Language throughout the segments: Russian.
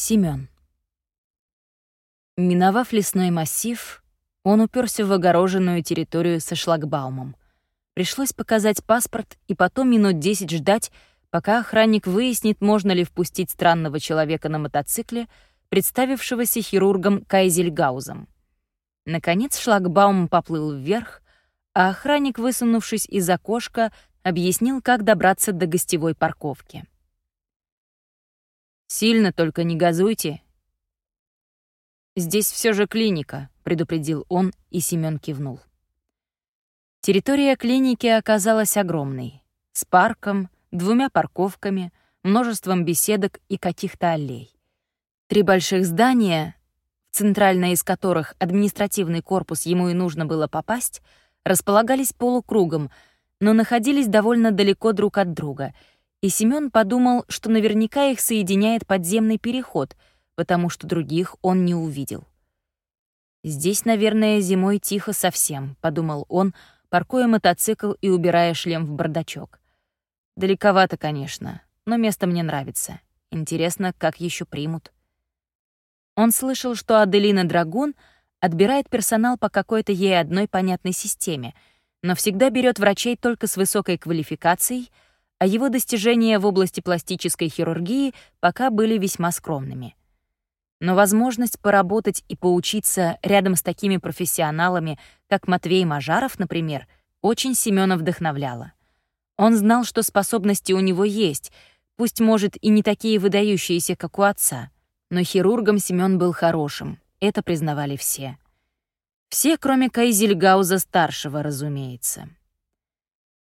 Семён. Миновав лесной массив, он уперся в огороженную территорию со шлагбаумом. Пришлось показать паспорт и потом минут десять ждать, пока охранник выяснит, можно ли впустить странного человека на мотоцикле, представившегося хирургом Кайзельгаузом. Наконец шлагбаум поплыл вверх, а охранник, высунувшись из окошка, объяснил, как добраться до гостевой парковки. «Сильно только не газуйте». «Здесь все же клиника», — предупредил он, и Семён кивнул. Территория клиники оказалась огромной, с парком, двумя парковками, множеством беседок и каких-то аллей. Три больших здания, центральное из которых административный корпус ему и нужно было попасть, располагались полукругом, но находились довольно далеко друг от друга, и Семён подумал, что наверняка их соединяет подземный переход, потому что других он не увидел. «Здесь, наверное, зимой тихо совсем», — подумал он, паркуя мотоцикл и убирая шлем в бардачок. «Далековато, конечно, но место мне нравится. Интересно, как еще примут». Он слышал, что Аделина Драгун отбирает персонал по какой-то ей одной понятной системе, но всегда берет врачей только с высокой квалификацией, а его достижения в области пластической хирургии пока были весьма скромными. Но возможность поработать и поучиться рядом с такими профессионалами, как Матвей Мажаров, например, очень Семёна вдохновляла. Он знал, что способности у него есть, пусть, может, и не такие выдающиеся, как у отца, но хирургом Семён был хорошим, это признавали все. Все, кроме Кайзельгауза-старшего, разумеется.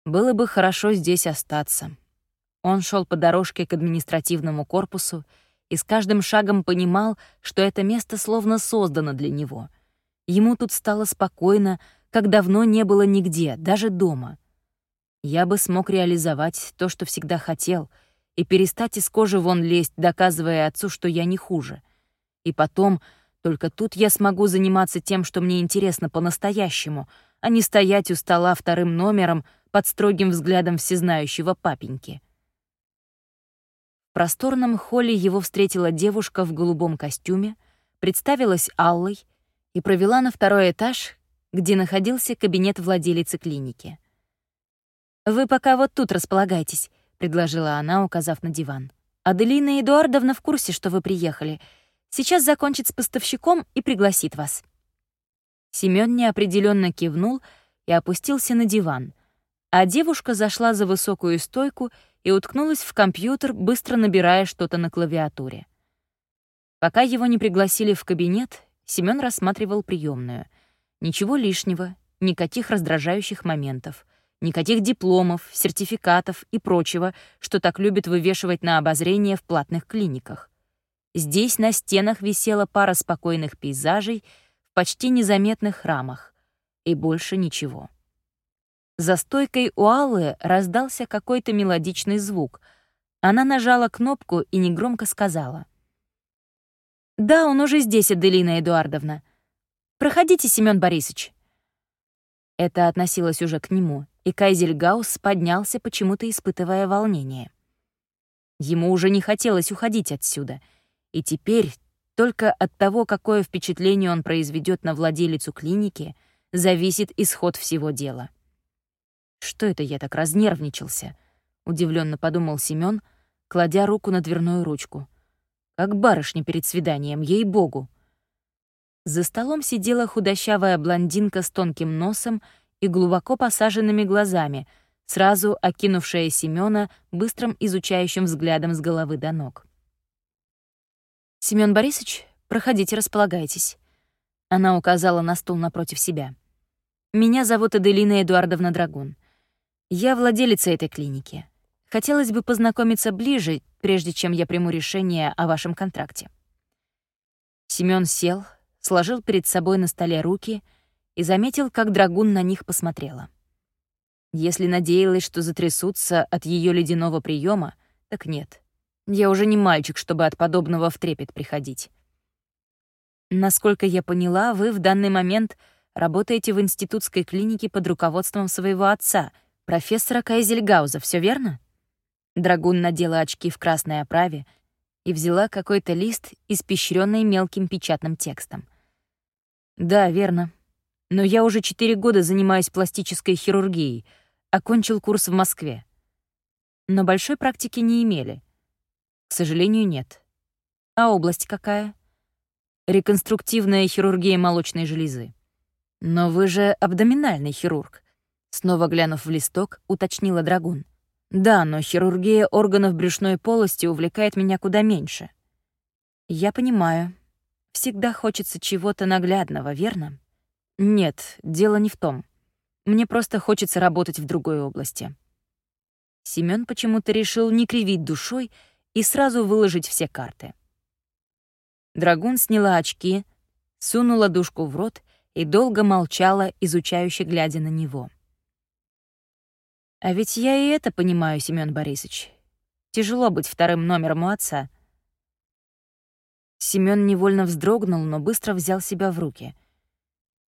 Было бы хорошо здесь остаться. Он шел по дорожке к административному корпусу, и с каждым шагом понимал, что это место словно создано для него. Ему тут стало спокойно, как давно не было нигде, даже дома. Я бы смог реализовать то, что всегда хотел, и перестать из кожи вон лезть, доказывая отцу, что я не хуже. И потом, только тут я смогу заниматься тем, что мне интересно по-настоящему, а не стоять у стола вторым номером под строгим взглядом всезнающего папеньки. В просторном холле его встретила девушка в голубом костюме, представилась Аллой и провела на второй этаж, где находился кабинет владелицы клиники. «Вы пока вот тут располагайтесь», — предложила она, указав на диван. «Аделина Эдуардовна в курсе, что вы приехали. Сейчас закончит с поставщиком и пригласит вас». Семён неопределенно кивнул и опустился на диван, а девушка зашла за высокую стойку и уткнулась в компьютер, быстро набирая что-то на клавиатуре. Пока его не пригласили в кабинет, Семён рассматривал приемную. Ничего лишнего, никаких раздражающих моментов, никаких дипломов, сертификатов и прочего, что так любят вывешивать на обозрение в платных клиниках. Здесь на стенах висела пара спокойных пейзажей в почти незаметных рамах. И больше ничего. За стойкой у Аллы раздался какой-то мелодичный звук. Она нажала кнопку и негромко сказала. «Да, он уже здесь, Аделина Эдуардовна. Проходите, Семён Борисович». Это относилось уже к нему, и Кайзельгаус поднялся, почему-то испытывая волнение. Ему уже не хотелось уходить отсюда, и теперь только от того, какое впечатление он произведет на владелицу клиники, зависит исход всего дела. Что это я так разнервничался? Удивленно подумал Семён, кладя руку на дверную ручку. Как барышня перед свиданием, ей-богу. За столом сидела худощавая блондинка с тонким носом и глубоко посаженными глазами, сразу окинувшая Семёна быстрым изучающим взглядом с головы до ног. «Семён Борисович, проходите, располагайтесь». Она указала на стул напротив себя. «Меня зовут Аделина Эдуардовна Драгун. Я владелица этой клиники. Хотелось бы познакомиться ближе, прежде чем я приму решение о вашем контракте. Семён сел, сложил перед собой на столе руки и заметил, как драгун на них посмотрела. Если надеялась, что затрясутся от ее ледяного приема, так нет. Я уже не мальчик, чтобы от подобного в трепет приходить. Насколько я поняла, вы в данный момент работаете в институтской клинике под руководством своего отца — профессора Кайзельгауза, все верно?» Драгун надела очки в красной оправе и взяла какой-то лист, испещренный мелким печатным текстом. «Да, верно. Но я уже четыре года занимаюсь пластической хирургией, окончил курс в Москве. Но большой практики не имели. К сожалению, нет. А область какая? Реконструктивная хирургия молочной железы. Но вы же абдоминальный хирург. Снова глянув в листок, уточнила Драгун. Да, но хирургия органов брюшной полости увлекает меня куда меньше. Я понимаю. Всегда хочется чего-то наглядного, верно? Нет, дело не в том. Мне просто хочется работать в другой области. Семён почему-то решил не кривить душой и сразу выложить все карты. Драгун сняла очки, сунула душку в рот и долго молчала, изучающе глядя на него. «А ведь я и это понимаю, Семён Борисович. Тяжело быть вторым номером у отца». Семён невольно вздрогнул, но быстро взял себя в руки —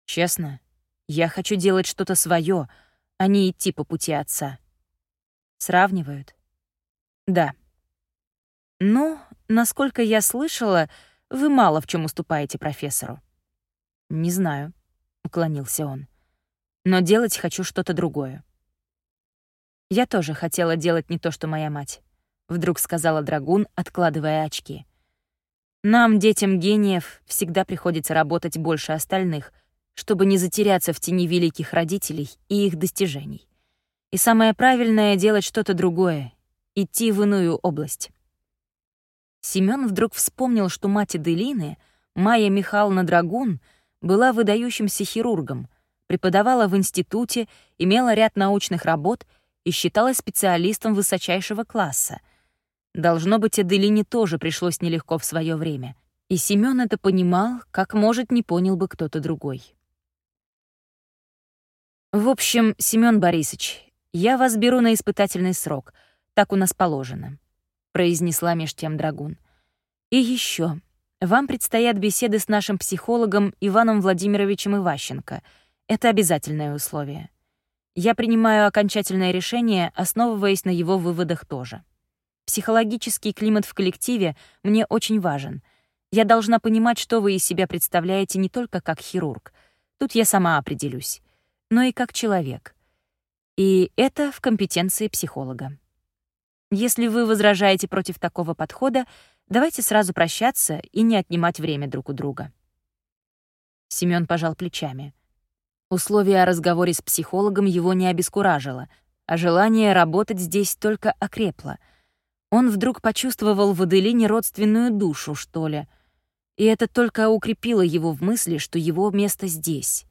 Честно, я хочу делать что-то свое, а не идти по пути отца. Сравнивают? Да. Ну, насколько я слышала, вы мало в чем уступаете профессору. Не знаю, уклонился он. Но делать хочу что-то другое. Я тоже хотела делать не то, что моя мать, вдруг сказала Драгун, откладывая очки. Нам, детям гениев, всегда приходится работать больше остальных — чтобы не затеряться в тени великих родителей и их достижений. И самое правильное — делать что-то другое, идти в иную область. Семён вдруг вспомнил, что мать Эделины, Майя Михайловна Драгун, была выдающимся хирургом, преподавала в институте, имела ряд научных работ и считалась специалистом высочайшего класса. Должно быть, Эделине тоже пришлось нелегко в свое время. И Семён это понимал, как, может, не понял бы кто-то другой. В общем, Семён Борисович, я вас беру на испытательный срок. Так у нас положено, произнесла меж тем Драгун. И еще, вам предстоят беседы с нашим психологом Иваном Владимировичем Иващенко. Это обязательное условие. Я принимаю окончательное решение, основываясь на его выводах тоже. Психологический климат в коллективе мне очень важен. Я должна понимать, что вы из себя представляете не только как хирург. Тут я сама определюсь но и как человек. И это в компетенции психолога. Если вы возражаете против такого подхода, давайте сразу прощаться и не отнимать время друг у друга. Семён пожал плечами. Условие о разговоре с психологом его не обескуражило, а желание работать здесь только окрепло. Он вдруг почувствовал в Аделине родственную душу, что ли, и это только укрепило его в мысли, что его место здесь.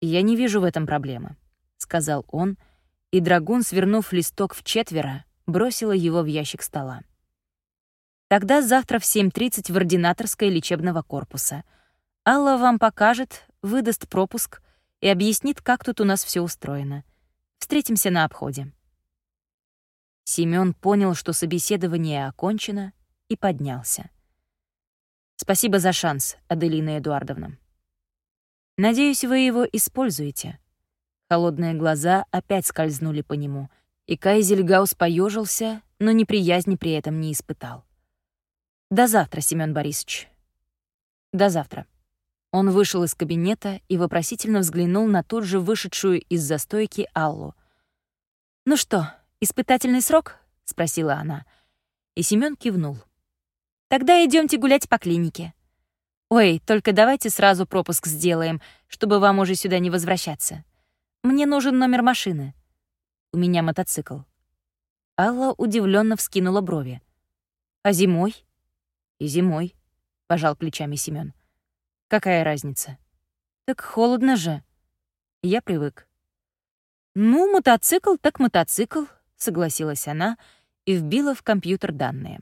«Я не вижу в этом проблемы», — сказал он, и драгун, свернув листок в четверо, бросила его в ящик стола. «Тогда завтра в 7.30 в ординаторской лечебного корпуса. Алла вам покажет, выдаст пропуск и объяснит, как тут у нас все устроено. Встретимся на обходе». Семён понял, что собеседование окончено, и поднялся. «Спасибо за шанс, Аделина Эдуардовна». Надеюсь, вы его используете». Холодные глаза опять скользнули по нему, и Кайзельгаус поежился, но неприязни при этом не испытал. «До завтра, Семён Борисович». «До завтра». Он вышел из кабинета и вопросительно взглянул на тут же вышедшую из застойки Аллу. «Ну что, испытательный срок?» — спросила она. И Семён кивнул. «Тогда идёмте гулять по клинике. «Ой, только давайте сразу пропуск сделаем, чтобы вам уже сюда не возвращаться. Мне нужен номер машины. У меня мотоцикл». Алла удивленно вскинула брови. «А зимой?» «И зимой», — пожал плечами Семён. «Какая разница?» «Так холодно же». Я привык. «Ну, мотоцикл так мотоцикл», — согласилась она и вбила в компьютер данные.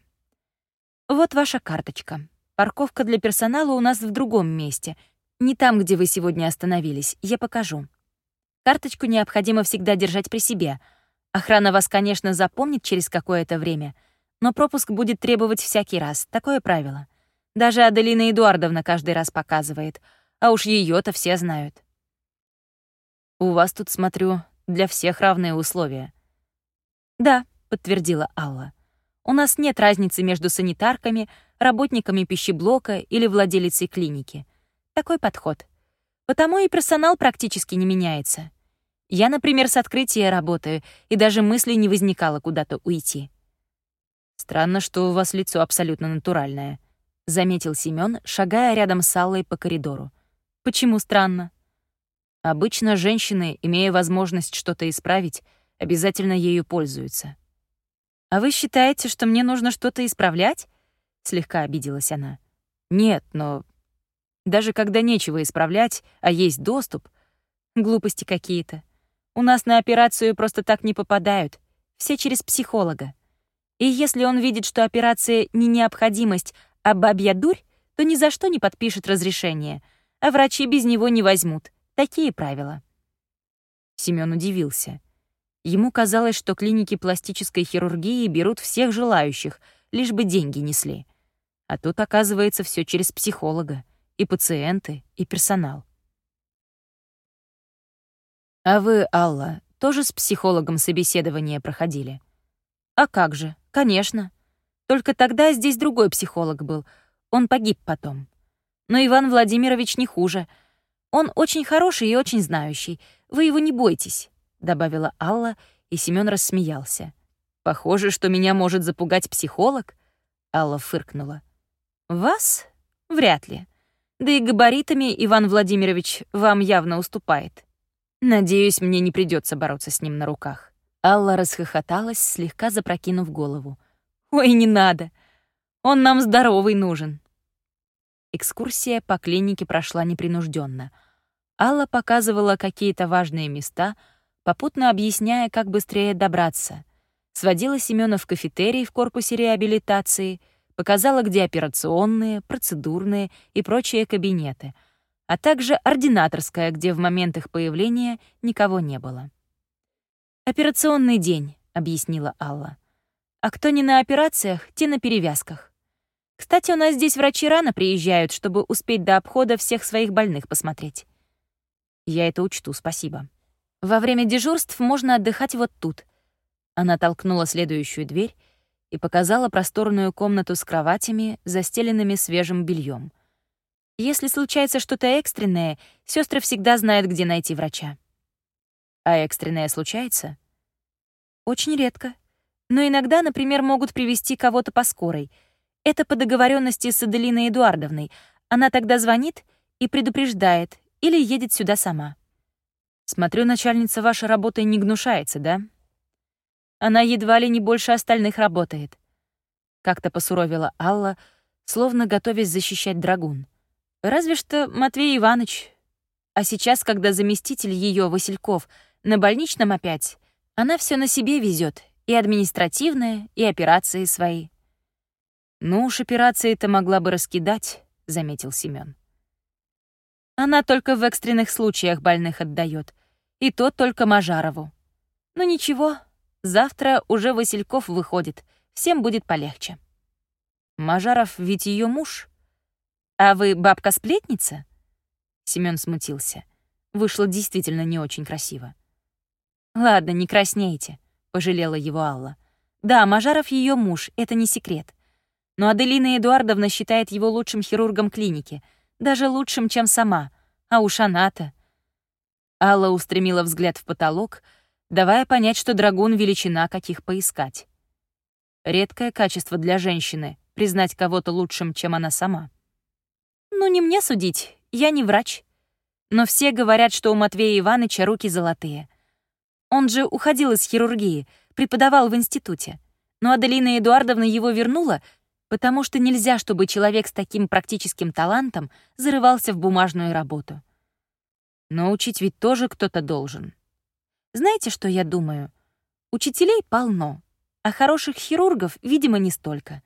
«Вот ваша карточка. Парковка для персонала у нас в другом месте. Не там, где вы сегодня остановились. Я покажу. Карточку необходимо всегда держать при себе. Охрана вас, конечно, запомнит через какое-то время, но пропуск будет требовать всякий раз. Такое правило. Даже Аделина Эдуардовна каждый раз показывает. А уж ее то все знают. «У вас тут, смотрю, для всех равные условия». «Да», — подтвердила Алла. У нас нет разницы между санитарками, работниками пищеблока или владелицей клиники. Такой подход. Потому и персонал практически не меняется. Я, например, с открытия работаю, и даже мысли не возникало куда-то уйти. Странно, что у вас лицо абсолютно натуральное, заметил Семён, шагая рядом с Аллой по коридору. Почему странно? Обычно женщины, имея возможность что-то исправить, обязательно ею пользуются. «А вы считаете, что мне нужно что-то исправлять?» — слегка обиделась она. «Нет, но даже когда нечего исправлять, а есть доступ, глупости какие-то. У нас на операцию просто так не попадают, все через психолога. И если он видит, что операция не необходимость, а бабья дурь, то ни за что не подпишет разрешение, а врачи без него не возьмут. Такие правила. Семён удивился. Ему казалось, что клиники пластической хирургии берут всех желающих, лишь бы деньги несли. А тут, оказывается, все через психолога. И пациенты, и персонал. «А вы, Алла, тоже с психологом собеседование проходили?» «А как же, конечно. Только тогда здесь другой психолог был. Он погиб потом. Но Иван Владимирович не хуже. Он очень хороший и очень знающий. Вы его не бойтесь добавила Алла, и Семён рассмеялся. Похоже, что меня может запугать психолог, Алла фыркнула. Вас? Вряд ли. Да и габаритами Иван Владимирович вам явно уступает. Надеюсь, мне не придется бороться с ним на руках. Алла расхохоталась, слегка запрокинув голову. Ой, не надо. Он нам здоровый нужен. Экскурсия по клинике прошла непринужденно. Алла показывала какие-то важные места — попутно объясняя, как быстрее добраться. Сводила Семёна в кафетерий в корпусе реабилитации, показала, где операционные, процедурные и прочие кабинеты, а также ординаторская, где в момент их появления никого не было. «Операционный день», — объяснила Алла. «А кто не на операциях, те на перевязках. Кстати, у нас здесь врачи рано приезжают, чтобы успеть до обхода всех своих больных посмотреть». «Я это учту, спасибо», во время дежурств можно отдыхать вот тут. Она толкнула следующую дверь и показала просторную комнату с кроватями, застеленными свежим бельем. Если случается что-то экстренное, сестры всегда знают, где найти врача. А экстренное случается? Очень редко. Но иногда, например, могут привести кого-то по скорой. Это по договоренности с Аделиной Эдуардовной. Она тогда звонит и предупреждает или едет сюда сама. Смотрю, начальница вашей работой не гнушается, да? Она едва ли не больше остальных работает. Как-то посуровила Алла, словно готовясь защищать драгун. Разве что Матвей Иванович. А сейчас, когда заместитель ее Васильков на больничном опять, она все на себе везет, и административное, и операции свои. Ну уж операции-то могла бы раскидать, заметил Семён. Она только в экстренных случаях больных отдает, и то только Мажарову. Ну ничего, завтра уже Васильков выходит, всем будет полегче. Мажаров ведь ее муж. А вы бабка-сплетница? Семён смутился. Вышло действительно не очень красиво. Ладно, не краснейте, пожалела его Алла. Да, Мажаров ее муж, это не секрет. Но Аделина Эдуардовна считает его лучшим хирургом клиники, даже лучшим, чем сама. А уж она-то... Алла устремила взгляд в потолок, давая понять, что драгун — величина, каких поискать. Редкое качество для женщины — признать кого-то лучшим, чем она сама. «Ну, не мне судить, я не врач. Но все говорят, что у Матвея Ивановича руки золотые. Он же уходил из хирургии, преподавал в институте. Но Аделина Эдуардовна его вернула, потому что нельзя, чтобы человек с таким практическим талантом зарывался в бумажную работу. Но учить ведь тоже кто-то должен. Знаете, что я думаю? Учителей полно, а хороших хирургов, видимо, не столько.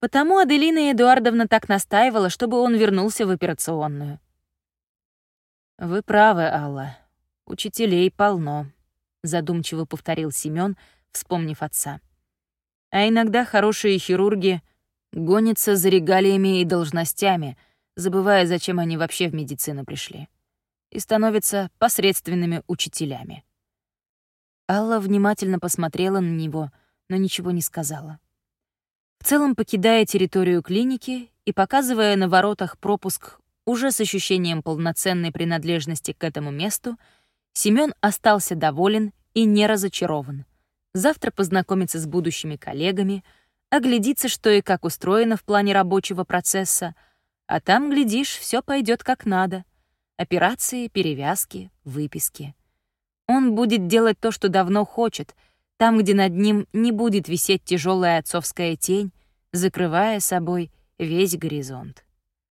Потому Аделина Эдуардовна так настаивала, чтобы он вернулся в операционную. «Вы правы, Алла. Учителей полно», — задумчиво повторил Семён, вспомнив отца. «А иногда хорошие хирурги гонятся за регалиями и должностями, забывая, зачем они вообще в медицину пришли и становятся посредственными учителями. Алла внимательно посмотрела на него, но ничего не сказала. В целом, покидая территорию клиники и показывая на воротах пропуск уже с ощущением полноценной принадлежности к этому месту, Семён остался доволен и не разочарован. Завтра познакомиться с будущими коллегами, оглядится, что и как устроено в плане рабочего процесса, а там, глядишь, все пойдет как надо. Операции, перевязки, выписки. Он будет делать то, что давно хочет, там, где над ним не будет висеть тяжелая отцовская тень, закрывая собой весь горизонт.